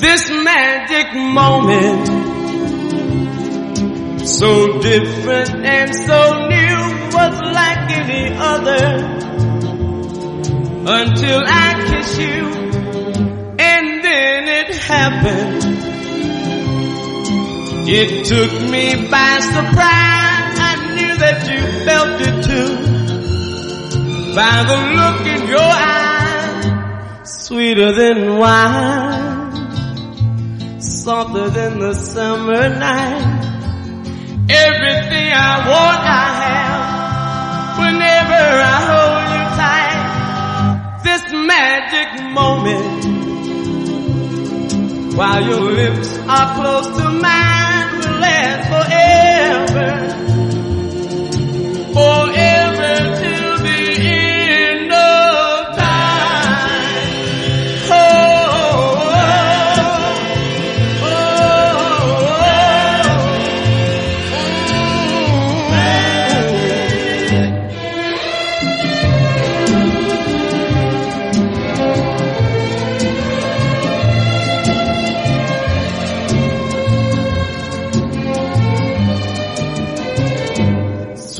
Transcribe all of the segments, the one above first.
This magic moment, so different and so new, was like any other until I kissed you, and then it happened. It took me by surprise. I knew that you felt it too. By the look in your eyes, sweeter than wine, softer than the summer night. Everything I want, I have. Whenever I hold you tight, this magic moment, while your lips are close to mine,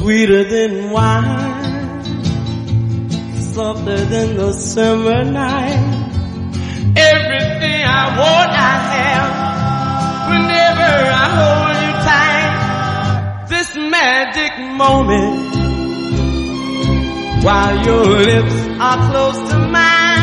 Sweeter than wine, softer than the summer night. Everything I want, I have. Whenever I hold you tight, this magic moment, while your lips are close to mine,